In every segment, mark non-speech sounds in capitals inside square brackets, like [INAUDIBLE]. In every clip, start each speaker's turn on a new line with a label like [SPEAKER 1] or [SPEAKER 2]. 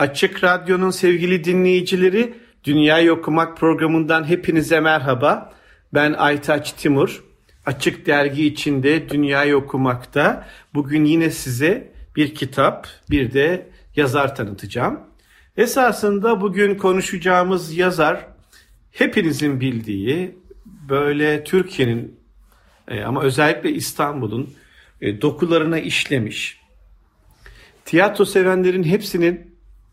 [SPEAKER 1] Açık Radyo'nun sevgili dinleyicileri, Dünyayı Okumak programından hepinize merhaba. Ben Aytaç Timur. Açık Dergi içinde Dünyayı Okumak'ta bugün yine size bir kitap, bir de yazar tanıtacağım. Esasında bugün konuşacağımız yazar hepinizin bildiği böyle Türkiye'nin e, ama özellikle İstanbul'un e, dokularına işlemiş. Tiyatro sevenlerin hepsinin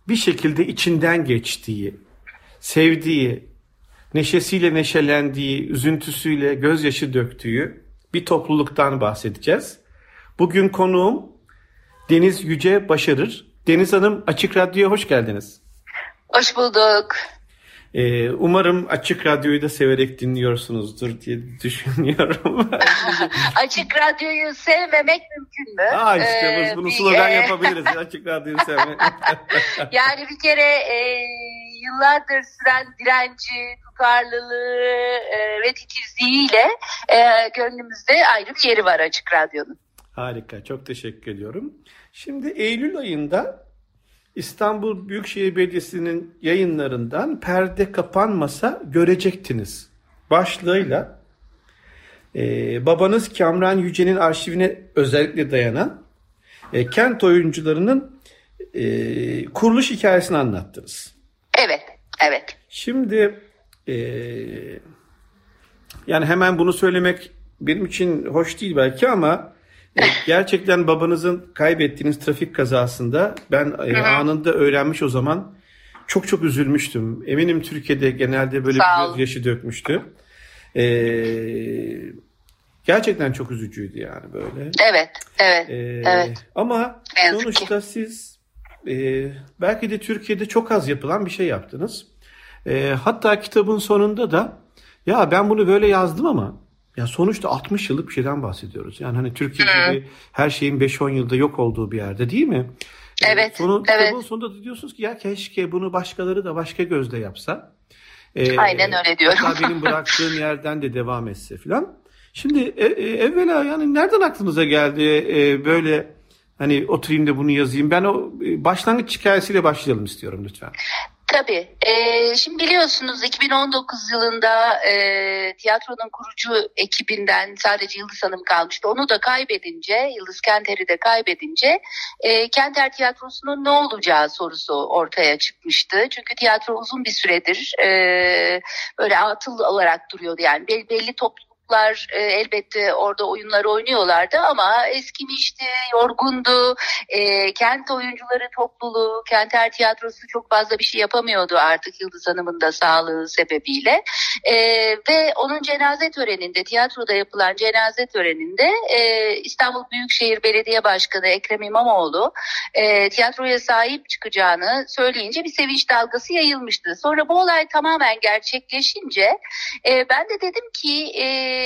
[SPEAKER 1] bir şekilde içinden geçtiği, sevdiği, neşesiyle neşelendiği, üzüntüsüyle gözyaşı döktüğü bir topluluktan bahsedeceğiz. Bugün konuğum Deniz Yüce Başarır. Deniz Hanım Açık Radyo'ya hoş geldiniz.
[SPEAKER 2] Hoş bulduk.
[SPEAKER 1] Ee, umarım Açık Radyo'yu da severek dinliyorsunuzdur diye düşünüyorum. [LAUGHS] [LAUGHS]
[SPEAKER 2] açık Radyo'yu sevmemek mümkün mü?
[SPEAKER 1] Aa işte ee, bunu slogan [LAUGHS] yapabiliriz. Açık Radyo'yu sevmek.
[SPEAKER 2] yani bir kere e, yıllardır süren direnci, tutarlılığı e, ve titizliğiyle e, gönlümüzde ayrı bir yeri var Açık Radyo'nun.
[SPEAKER 1] Harika, çok teşekkür ediyorum. Şimdi Eylül ayında İstanbul Büyükşehir Belediyesi'nin yayınlarından perde kapanmasa görecektiniz. Başlığıyla e, babanız Kamran Yüce'nin arşivine özellikle dayanan e, kent oyuncularının e, kuruluş hikayesini anlattınız.
[SPEAKER 2] Evet, evet.
[SPEAKER 1] Şimdi e, yani hemen bunu söylemek benim için hoş değil belki ama gerçekten babanızın kaybettiğiniz trafik kazasında ben e, anında öğrenmiş o zaman çok çok üzülmüştüm. Eminim Türkiye'de genelde böyle bir gözyaşı dökmüştü. Ee, gerçekten çok üzücüydü yani böyle.
[SPEAKER 2] Evet, evet, ee, evet.
[SPEAKER 1] Ama sonuçta siz e, belki de Türkiye'de çok az yapılan bir şey yaptınız. E, hatta kitabın sonunda da ya ben bunu böyle yazdım ama ya sonuçta 60 yıllık bir şeyden bahsediyoruz. Yani hani Türkiye gibi her şeyin 5-10 yılda yok olduğu bir yerde değil mi?
[SPEAKER 2] Evet.
[SPEAKER 1] Sonu,
[SPEAKER 2] evet.
[SPEAKER 1] sonunda da diyorsunuz ki ya keşke bunu başkaları da başka gözle yapsa.
[SPEAKER 2] Ee, Aynen öyle diyorum.
[SPEAKER 1] Hatta benim bıraktığım [LAUGHS] yerden de devam etse filan. Şimdi e, e, evvela yani nereden aklınıza geldi e, böyle hani oturayım da bunu yazayım. Ben o e, başlangıç hikayesiyle başlayalım istiyorum lütfen.
[SPEAKER 2] Tabii. E, şimdi biliyorsunuz 2019 yılında e, tiyatronun kurucu ekibinden sadece Yıldız Hanım kalmıştı. Onu da kaybedince, Yıldız Kenter'i de kaybedince e, Kenter Tiyatrosu'nun ne olacağı sorusu ortaya çıkmıştı. Çünkü tiyatro uzun bir süredir e, böyle atıl olarak duruyordu. Yani belli, belli toplu çocuklar e, elbette orada oyunlar oynuyorlardı ama eskimişti, yorgundu. E, kent oyuncuları topluluğu, Kenter Tiyatrosu çok fazla bir şey yapamıyordu artık Yıldız Hanım'ın da sağlığı sebebiyle. E, ve onun cenaze töreninde, tiyatroda yapılan cenaze töreninde e, İstanbul Büyükşehir Belediye Başkanı Ekrem İmamoğlu e, tiyatroya sahip çıkacağını söyleyince bir sevinç dalgası yayılmıştı. Sonra bu olay tamamen gerçekleşince e, ben de dedim ki e,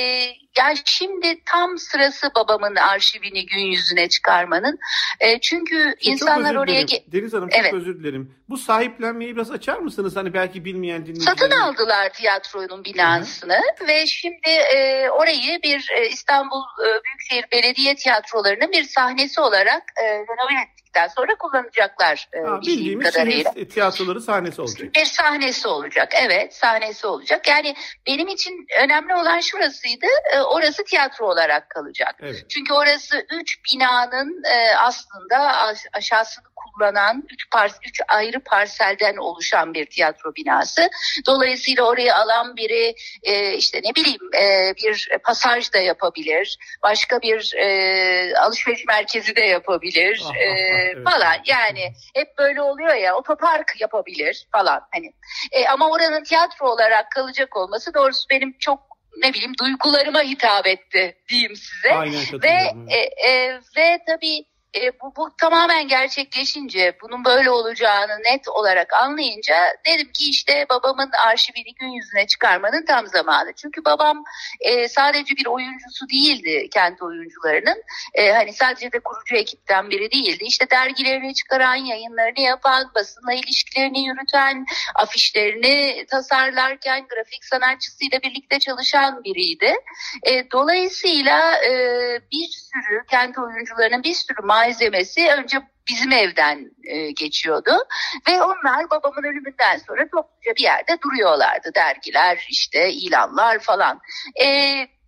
[SPEAKER 2] yani şimdi tam sırası babamın arşivini gün yüzüne çıkarmanın. E, çünkü
[SPEAKER 1] şey,
[SPEAKER 2] insanlar oraya...
[SPEAKER 1] Deniz Hanım evet. çok özür dilerim. Bu sahiplenmeyi biraz açar mısınız? Hani belki bilmeyen dinleyiciler.
[SPEAKER 2] Satın aldılar tiyatronun binasını Hı-hı. ve şimdi e, orayı bir e, İstanbul e, Büyükşehir Belediye Tiyatrolarının bir sahnesi olarak e, renove ettikten sonra kullanacaklar.
[SPEAKER 1] E, ha, bildiğimiz kadarıyla. tiyatroları sahnesi olacak.
[SPEAKER 2] Bir sahnesi olacak evet sahnesi olacak. Yani benim için önemli olan şurasıydı e, orası tiyatro olarak kalacak. Evet. Çünkü orası üç binanın e, aslında aşağısını kullanan üç, pars üç ayrı parselden oluşan bir tiyatro binası. Dolayısıyla orayı alan biri e, işte ne bileyim e, bir pasaj da yapabilir. Başka bir e, alışveriş merkezi de yapabilir. e, evet. falan yani hep böyle oluyor ya otopark yapabilir falan hani e, ama oranın tiyatro olarak kalacak olması doğrusu benim çok ne bileyim duygularıma hitap etti diyeyim size
[SPEAKER 1] Aynen,
[SPEAKER 2] ve e, e, ve tabii e, bu, bu tamamen gerçekleşince bunun böyle olacağını net olarak anlayınca dedim ki işte babamın arşivini gün yüzüne çıkarmanın tam zamanı. Çünkü babam e, sadece bir oyuncusu değildi kent oyuncularının. E, hani sadece de kurucu ekipten biri değildi. İşte dergilerini çıkaran, yayınlarını yapan, basınla ilişkilerini yürüten, afişlerini tasarlarken grafik sanatçısıyla birlikte çalışan biriydi. E, dolayısıyla e, bir sürü kent oyuncularının bir sürü malzemesi önce bizim evden e, geçiyordu ve onlar babamın ölümünden sonra topluca bir yerde duruyorlardı dergiler işte ilanlar falan. E,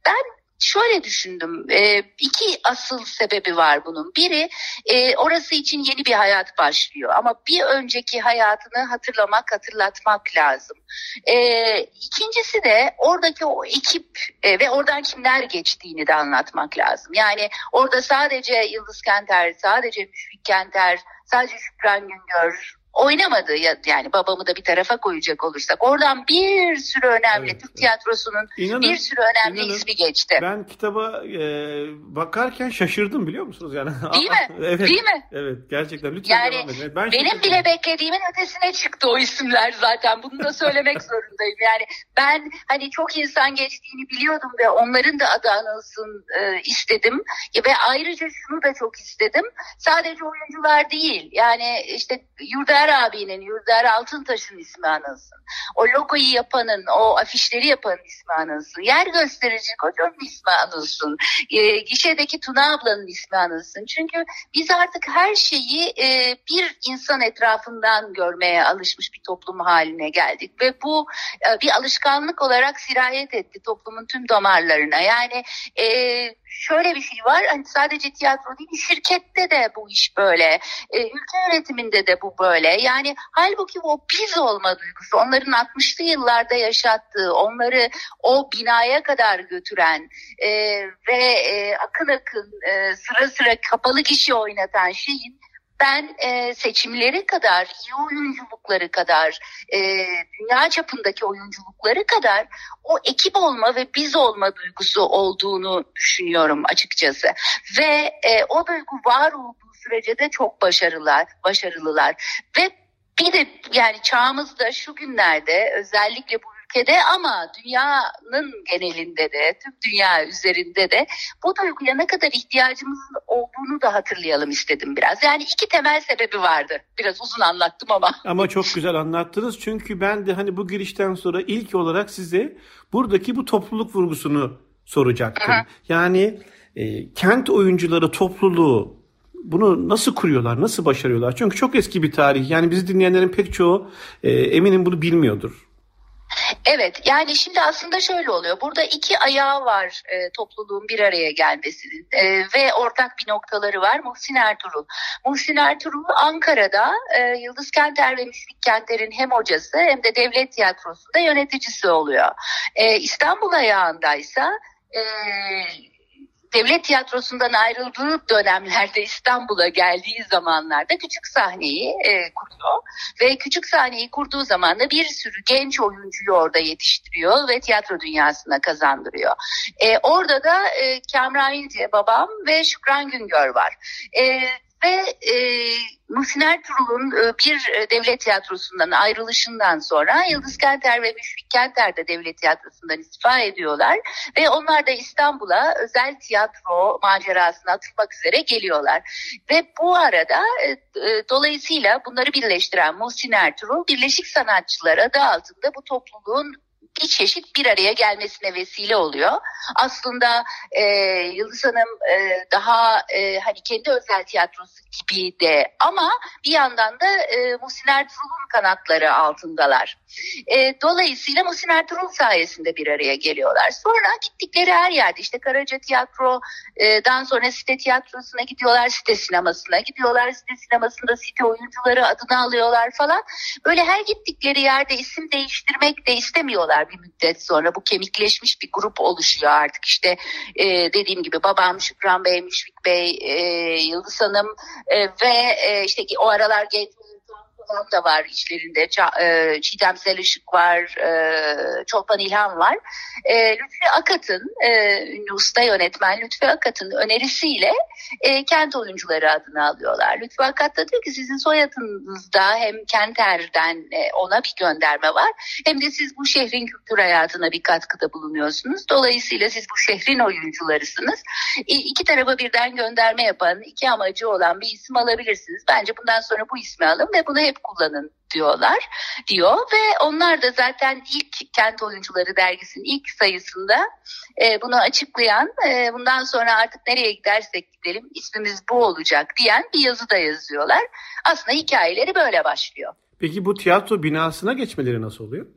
[SPEAKER 2] ben şöyle düşündüm. E, iki asıl sebebi var bunun. Biri e, orası için yeni bir hayat başlıyor. Ama bir önceki hayatını hatırlamak, hatırlatmak lazım. E, ikincisi de oradaki o ekip e, ve oradan kimler geçtiğini de anlatmak lazım. Yani orada sadece Yıldız Kenter, sadece Müşfik Kenter, sadece Şükran Güngör, oynamadı yani babamı da bir tarafa koyacak olursak oradan bir sürü önemli evet, Türk tiyatrosunun inanın, bir sürü önemli inanın, ismi geçti.
[SPEAKER 1] Ben kitaba e, bakarken şaşırdım biliyor musunuz yani?
[SPEAKER 2] Değil mi? [LAUGHS]
[SPEAKER 1] evet,
[SPEAKER 2] Değil mi?
[SPEAKER 1] Evet gerçekten lütfen yani, devam edin.
[SPEAKER 2] Ben benim bile beklediğimin ötesine çıktı o isimler zaten bunu da söylemek [LAUGHS] zorundayım. Yani ben hani çok insan geçtiğini biliyordum ve onların da adı anılsın e, istedim ve ayrıca şunu da çok istedim. Sadece oyuncular değil yani işte Yurda Yurder abinin, Yurder Altıntaş'ın ismi anılsın. O logoyu yapanın, o afişleri yapanın ismi anılsın. Yer gösterici kocanın ismi anılsın. E, gişedeki Tuna ablanın ismi anılsın. Çünkü biz artık her şeyi e, bir insan etrafından görmeye alışmış bir toplum haline geldik. Ve bu e, bir alışkanlık olarak sirayet etti toplumun tüm damarlarına. Yani e, şöyle bir şey var. Hani sadece tiyatro değil, şirkette de bu iş böyle. E, ülke yönetiminde de bu böyle. Yani halbuki o biz olma duygusu, onların 60'lı yıllarda yaşattığı, onları o binaya kadar götüren e, ve e, akın akın e, sıra sıra kapalı kişi oynatan şeyin ben e, seçimleri kadar, iyi oyunculukları kadar, e, dünya çapındaki oyunculukları kadar o ekip olma ve biz olma duygusu olduğunu düşünüyorum açıkçası. Ve e, o duygu var olduğu sürece de çok başarılılar, başarılılar. Ve bir de yani çağımızda şu günlerde özellikle bu ülkede ama dünyanın genelinde de tüm dünya üzerinde de bu duyguya ne kadar ihtiyacımız olduğunu da hatırlayalım istedim biraz. Yani iki temel sebebi vardı. Biraz uzun anlattım ama.
[SPEAKER 1] Ama çok güzel anlattınız çünkü ben de hani bu girişten sonra ilk olarak size buradaki bu topluluk vurgusunu soracaktım. Hı hı. Yani e, kent oyuncuları topluluğu bunu nasıl kuruyorlar, nasıl başarıyorlar? Çünkü çok eski bir tarih. Yani bizi dinleyenlerin pek çoğu e, eminim bunu bilmiyordur.
[SPEAKER 2] Evet yani şimdi aslında şöyle oluyor. Burada iki ayağı var e, topluluğun bir araya gelmesinin e, ve ortak bir noktaları var. Muhsin Ertuğrul. Muhsin Ertuğrul Ankara'da e, Yıldız Kenter ve Müşfik Kenter'in hem hocası hem de devlet tiyatrosunda yöneticisi oluyor. E, İstanbul ayağındaysa e, devlet tiyatrosundan ayrıldığı dönemlerde İstanbul'a geldiği zamanlarda küçük sahneyi e, kuruyor ve küçük sahneyi kurduğu zaman da bir sürü genç oyuncuyu orada yetiştiriyor ve tiyatro dünyasına kazandırıyor. E, orada da e, Kamran İnce babam ve Şükran Güngör var. E, ve e, Muhsin Ertuğrul'un e, bir e, devlet tiyatrosundan ayrılışından sonra Yıldız Kenter ve Müşfik Kenter de devlet tiyatrosundan istifa ediyorlar. Ve onlar da İstanbul'a özel tiyatro macerasına atılmak üzere geliyorlar. Ve bu arada e, e, dolayısıyla bunları birleştiren Muhsin Ertuğrul Birleşik Sanatçılar adı altında bu topluluğun bir çeşit bir araya gelmesine vesile oluyor. Aslında e, Yıldız Hanım e, daha e, hani kendi özel tiyatrosu gibi de ama bir yandan da e, Muhsin Ertuğrul'un kanatları altındalar. E, dolayısıyla Muhsin Ertuğrul sayesinde bir araya geliyorlar. Sonra gittikleri her yerde işte Karaca Tiyatro'dan sonra Site Tiyatrosu'na gidiyorlar, Site Sineması'na gidiyorlar. Site Sineması'nda Site oyuncuları adını alıyorlar falan. Böyle her gittikleri yerde isim değiştirmek de istemiyorlar oluyorlar bir müddet sonra. Bu kemikleşmiş bir grup oluşuyor artık. İşte e, dediğim gibi babam Şükran Bey, Müşfik Bey, e, Yıldız Hanım e, ve e, işte o aralar genç Çolpan da var içlerinde. E, Çiğdem Selışık var. E, Çolpan İlhan var. E, Lütfi Akat'ın ünlü usta yönetmen Lütfi Akat'ın önerisiyle kent oyuncuları adını alıyorlar. Lütfi Akat da diyor ki sizin soyadınızda hem Kenter'den ona bir gönderme var hem de siz bu şehrin kültür hayatına bir katkıda bulunuyorsunuz. Dolayısıyla siz bu şehrin oyuncularısınız. İki tarafa birden gönderme yapan, iki amacı olan bir isim alabilirsiniz. Bence bundan sonra bu ismi alın ve bunu hep kullanın diyorlar diyor ve onlar da zaten ilk Kent Oyuncuları dergisinin ilk sayısında e, bunu açıklayan e, bundan sonra artık nereye gidersek gidelim ismimiz bu olacak diyen bir yazı da yazıyorlar. Aslında hikayeleri böyle başlıyor.
[SPEAKER 1] Peki bu tiyatro binasına geçmeleri nasıl oluyor?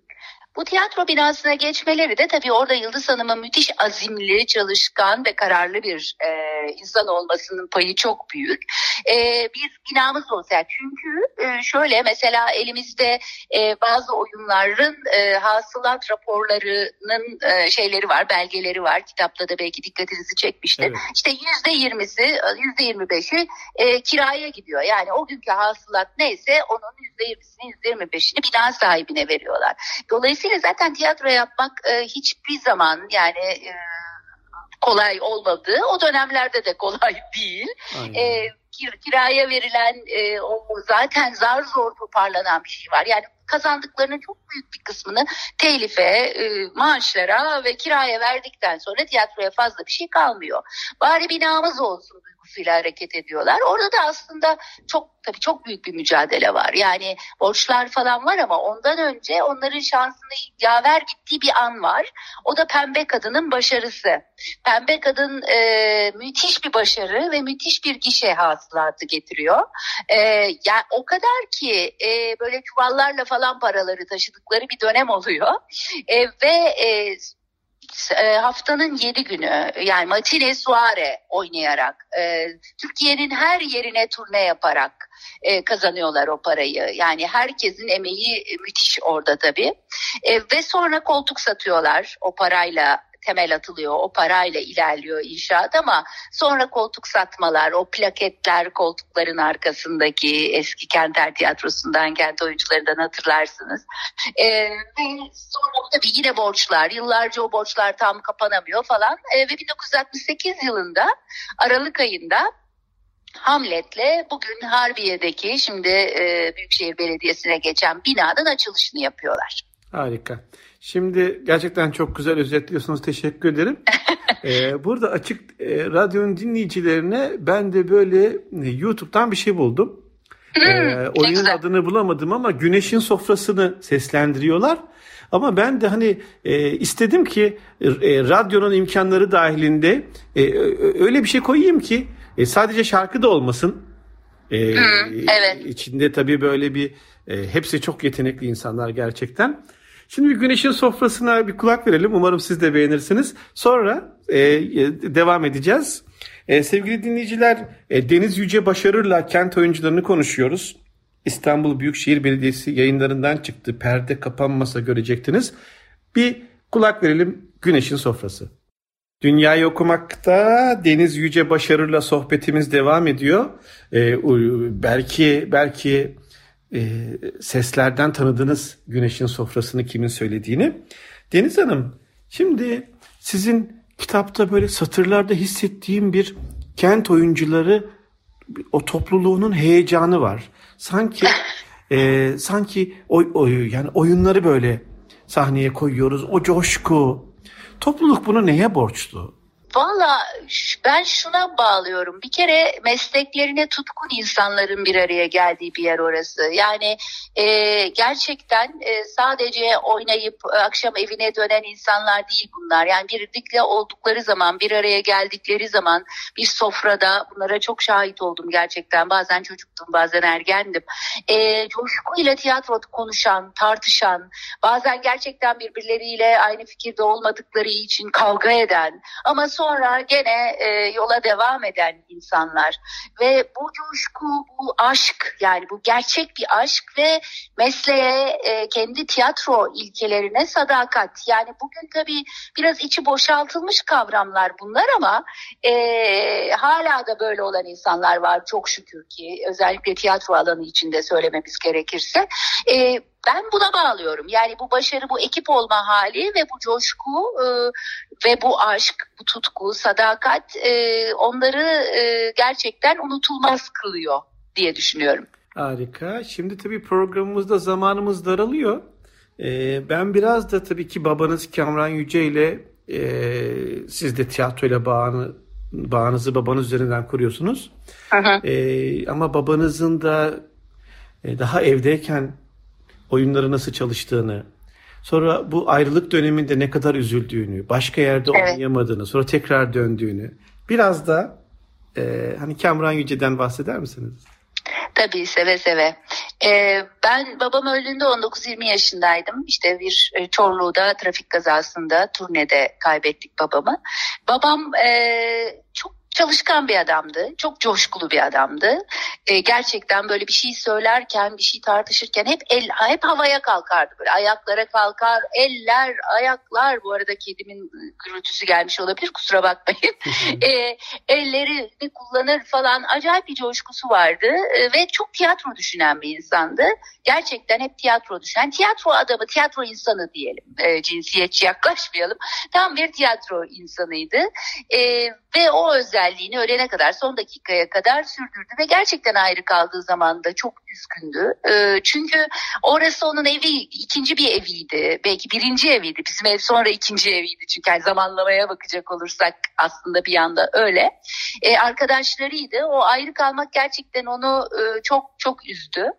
[SPEAKER 2] Bu tiyatro binasına geçmeleri de tabii orada Yıldız Hanım'ın müthiş azimli, çalışkan ve kararlı bir e, insan olmasının payı çok büyük. E, bir binamız olacak. Çünkü e, şöyle mesela elimizde e, bazı oyunların e, hasılat raporlarının e, şeyleri var, belgeleri var. Kitapta da belki dikkatinizi çekmiştir. Evet. İşte yüzde yirmisi, yüzde yirmi beşi e, kiraya gidiyor. Yani o günkü hasılat neyse onun yüzde yirmisini, yüzde yirmi beşini bina sahibine veriyorlar. Dolayısıyla zaten tiyatro yapmak e, hiçbir zaman yani e, kolay olmadı. O dönemlerde de kolay [LAUGHS] değil. E, kir, kiraya verilen e, o zaten zar zor toparlanan bir şey var. Yani kazandıklarının çok büyük bir kısmını telife, e, maaşlara ve kiraya verdikten sonra tiyatroya fazla bir şey kalmıyor. Bari binamız olsun duygusuyla hareket ediyorlar. Orada da aslında çok tabii çok büyük bir mücadele var. Yani borçlar falan var ama ondan önce onların şansını yaver gittiği bir an var. O da Pembe Kadın'ın başarısı. Pembe Kadın e, müthiş bir başarı ve müthiş bir gişe hasılatı getiriyor. E, yani o kadar ki e, böyle çuvallarla falan paraları taşıdıkları bir dönem oluyor. E, ve e, e, haftanın yedi günü yani matine suare oynayarak e, Türkiye'nin her yerine turne yaparak e, kazanıyorlar o parayı. Yani herkesin emeği müthiş orada tabii. E, ve sonra koltuk satıyorlar o parayla temel atılıyor. O parayla ilerliyor inşaat ama sonra koltuk satmalar, o plaketler koltukların arkasındaki eski Kenter Tiyatrosu'ndan, kent oyuncularından hatırlarsınız. Ee, ve sonra tabii yine borçlar, yıllarca o borçlar tam kapanamıyor falan. Ee, ve 1968 yılında Aralık ayında Hamlet'le bugün Harbiye'deki şimdi e, Büyükşehir Belediyesi'ne geçen binanın açılışını yapıyorlar.
[SPEAKER 1] Harika. Şimdi gerçekten çok güzel özetliyorsunuz. Teşekkür ederim. [LAUGHS] ee, burada açık e, radyonun dinleyicilerine ben de böyle e, YouTube'dan bir şey buldum. ee, oyunun adını bulamadım ama Güneşin Sofrası'nı seslendiriyorlar. Ama ben de hani e, istedim ki e, radyonun imkanları dahilinde e, öyle bir şey koyayım ki e, sadece şarkı da olmasın. E, evet. İçinde tabii böyle bir e, hepsi çok yetenekli insanlar gerçekten. Şimdi bir güneşin sofrasına bir kulak verelim. Umarım siz de beğenirsiniz. Sonra e, e, devam edeceğiz. E, sevgili dinleyiciler, e, Deniz Yüce Başarır'la kent oyuncularını konuşuyoruz. İstanbul Büyükşehir Belediyesi yayınlarından çıktı. Perde kapanmasa görecektiniz. Bir kulak verelim Güneşin Sofrası. Dünyayı okumakta Deniz Yüce Başarır'la sohbetimiz devam ediyor. Ee, belki belki e, seslerden tanıdınız Güneş'in sofrasını kimin söylediğini. Deniz Hanım, şimdi sizin kitapta böyle satırlarda hissettiğim bir kent oyuncuları o topluluğunun heyecanı var. Sanki [LAUGHS] e, sanki oy, oy, yani oyunları böyle sahneye koyuyoruz. O coşku. Topluluk bunu neye borçlu?
[SPEAKER 2] Valla ben şuna bağlıyorum. Bir kere mesleklerine tutkun insanların bir araya geldiği bir yer orası. Yani e, gerçekten e, sadece oynayıp e, akşam evine dönen insanlar değil bunlar. Yani birlikte oldukları zaman, bir araya geldikleri zaman bir sofrada bunlara çok şahit oldum gerçekten. Bazen çocuktum, bazen ergendim. E, coşkuyla tiyatro konuşan, tartışan, bazen gerçekten birbirleriyle aynı fikirde olmadıkları için kavga eden ama sonra sonra gene e, yola devam eden insanlar ve bu coşku, bu aşk yani bu gerçek bir aşk ve mesleğe e, kendi tiyatro ilkelerine sadakat. Yani bugün tabii biraz içi boşaltılmış kavramlar bunlar ama e, hala da böyle olan insanlar var çok şükür ki özellikle tiyatro alanı içinde söylememiz gerekirse. E, ben buna bağlıyorum. Yani bu başarı, bu ekip olma hali ve bu coşku e, ve bu aşk, bu tutku, sadakat e, onları e, gerçekten unutulmaz kılıyor diye düşünüyorum.
[SPEAKER 1] Harika. Şimdi tabii programımızda zamanımız daralıyor. Ee, ben biraz da tabii ki babanız Kamran Yüce ile e, siz de tiyatroyla bağını, bağınızı babanız üzerinden kuruyorsunuz. Hı hı. Ee, ama babanızın da e, daha evdeyken oyunları nasıl çalıştığını, sonra bu ayrılık döneminde ne kadar üzüldüğünü, başka yerde evet. oynayamadığını, sonra tekrar döndüğünü biraz da e, hani Kamran Yüce'den bahseder misiniz?
[SPEAKER 2] Tabii seve seve. Ee, ben babam öldüğünde 19-20 yaşındaydım. İşte bir e, Çorlu'da trafik kazasında turnede kaybettik babamı. Babam e, çok çalışkan bir adamdı. Çok coşkulu bir adamdı. E, gerçekten böyle bir şey söylerken, bir şey tartışırken hep el hep havaya kalkardı. Böyle ayaklara kalkar, eller, ayaklar. Bu arada kedimin gürültüsü gelmiş olabilir. Kusura bakmayın. [LAUGHS] e, elleri kullanır falan. Acayip bir coşkusu vardı e, ve çok tiyatro düşünen bir insandı. Gerçekten hep tiyatro düşünen, tiyatro adamı, tiyatro insanı diyelim. E, cinsiyetçi yaklaşmayalım. Tam bir tiyatro insanıydı. E, ve o özel özelliğini ölene kadar son dakikaya kadar sürdürdü ve gerçekten ayrı kaldığı zaman da çok üzgündü. E, çünkü orası onun evi ikinci bir eviydi. Belki birinci eviydi. Bizim ev sonra ikinci eviydi. Çünkü yani zamanlamaya bakacak olursak aslında bir yanda öyle. E, arkadaşlarıydı. O ayrı kalmak gerçekten onu e, çok çok üzdü.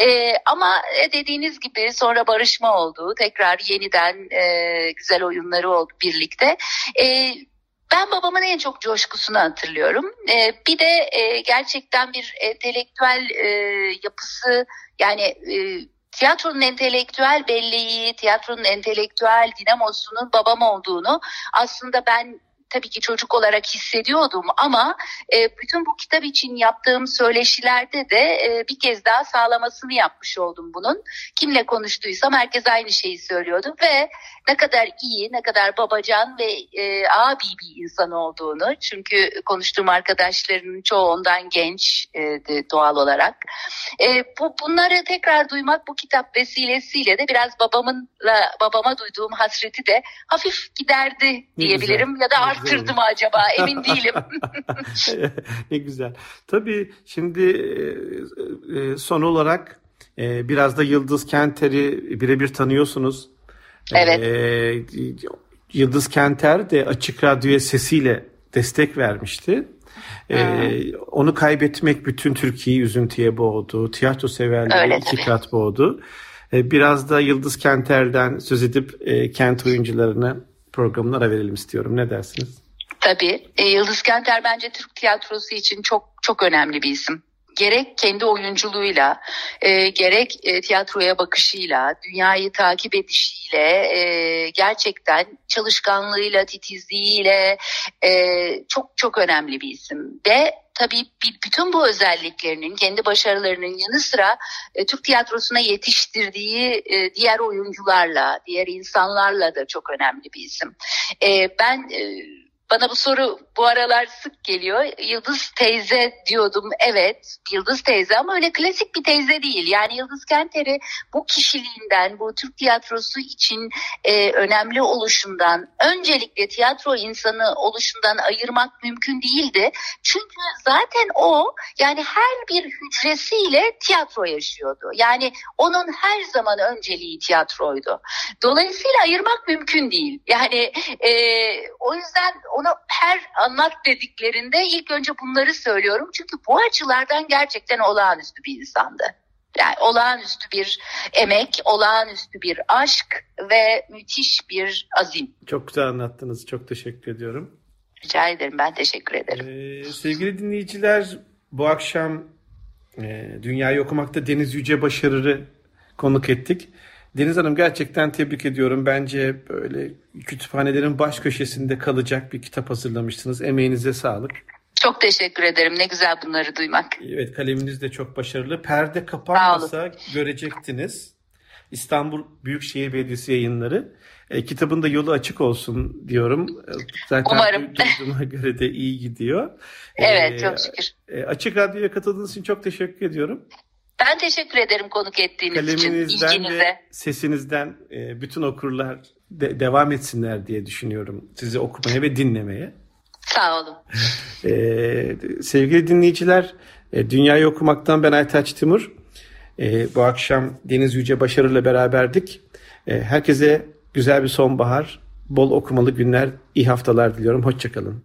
[SPEAKER 2] E, ama dediğiniz gibi sonra barışma oldu. Tekrar yeniden e, güzel oyunları oldu birlikte. E, ben babamın en çok coşkusunu hatırlıyorum. E, bir de e, gerçekten bir entelektüel e, yapısı yani e, tiyatronun entelektüel belleği, tiyatronun entelektüel dinamosunun babam olduğunu aslında ben tabii ki çocuk olarak hissediyordum ama e, bütün bu kitap için yaptığım söyleşilerde de e, bir kez daha sağlamasını yapmış oldum bunun. Kimle konuştuysam herkes aynı şeyi söylüyordu ve ne kadar iyi, ne kadar babacan ve e, abi bir insan olduğunu çünkü konuştuğum arkadaşlarının çoğu ondan genç e, doğal olarak. E, bu bunları tekrar duymak bu kitap vesilesiyle de biraz babamınla babama duyduğum hasreti de hafif giderdi diyebilirim ya da arttırdı mı acaba emin değilim. [LAUGHS]
[SPEAKER 1] ne güzel. Tabii şimdi e, e, son olarak e, biraz da Yıldız Kenter'i birebir tanıyorsunuz.
[SPEAKER 2] Evet.
[SPEAKER 1] Yıldız Kenter de Açık Radyo'ya sesiyle destek vermişti. Ee, onu kaybetmek bütün Türkiye'yi üzüntüye boğdu. Tiyatro severleri iki tabii. kat boğdu. Ee, biraz da Yıldız Kenter'den söz edip e, kent oyuncularına programlara verelim istiyorum. Ne dersiniz?
[SPEAKER 2] Tabii. E, Yıldız Kenter bence Türk tiyatrosu için çok çok önemli bir isim gerek kendi oyunculuğuyla, e, gerek e, tiyatroya bakışıyla, dünyayı takip edişiyle, e, gerçekten çalışkanlığıyla, titizliğiyle e, çok çok önemli bir isim. Ve tabii bütün bu özelliklerinin, kendi başarılarının yanı sıra e, Türk tiyatrosuna yetiştirdiği e, diğer oyuncularla, diğer insanlarla da çok önemli bir isim. E, ben... E, bana bu soru bu aralar sık geliyor. Yıldız teyze diyordum. Evet Yıldız teyze ama öyle klasik bir teyze değil. Yani Yıldız Kenter'i bu kişiliğinden, bu Türk tiyatrosu için e, önemli oluşundan, öncelikle tiyatro insanı oluşundan ayırmak mümkün değildi. Çünkü zaten o yani her bir hücresiyle tiyatro yaşıyordu. Yani onun her zaman önceliği tiyatroydu. Dolayısıyla ayırmak mümkün değil. Yani e, o yüzden ona her anlat dediklerinde ilk önce bunları söylüyorum. Çünkü bu açılardan gerçekten olağanüstü bir insandı. Yani olağanüstü bir emek, olağanüstü bir aşk ve müthiş bir azim.
[SPEAKER 1] Çok güzel anlattınız. Çok teşekkür ediyorum.
[SPEAKER 2] Rica ederim. Ben teşekkür ederim.
[SPEAKER 1] Ee, sevgili dinleyiciler bu akşam e, Dünyayı Okumakta Deniz Yüce Başarır'ı konuk ettik. Deniz Hanım gerçekten tebrik ediyorum. Bence böyle kütüphanelerin baş köşesinde kalacak bir kitap hazırlamışsınız. Emeğinize sağlık.
[SPEAKER 2] Çok teşekkür ederim. Ne güzel bunları duymak.
[SPEAKER 1] Evet kaleminiz de çok başarılı. Perde kapanmasa görecektiniz. İstanbul Büyükşehir Belediyesi yayınları. E, kitabın da yolu açık olsun diyorum. E, Zaten
[SPEAKER 2] Umarım. [LAUGHS]
[SPEAKER 1] duyduğuma göre de iyi gidiyor.
[SPEAKER 2] Evet
[SPEAKER 1] E,
[SPEAKER 2] çok şükür.
[SPEAKER 1] e, açık Radyo'ya katıldığınız için çok teşekkür ediyorum.
[SPEAKER 2] Ben teşekkür ederim konuk ettiğiniz için.
[SPEAKER 1] Kaleminizden
[SPEAKER 2] ilginize.
[SPEAKER 1] ve sesinizden e, bütün okurlar de- devam etsinler diye düşünüyorum. Sizi okumaya ve dinlemeye.
[SPEAKER 2] Sağ olun.
[SPEAKER 1] Ee, [LAUGHS] sevgili dinleyiciler, e, Dünyayı Okumaktan ben Aytaç Timur. E, bu akşam Deniz Yüce Başarı'yla beraberdik. E, herkese güzel bir sonbahar, bol okumalı günler, iyi haftalar diliyorum. Hoşçakalın.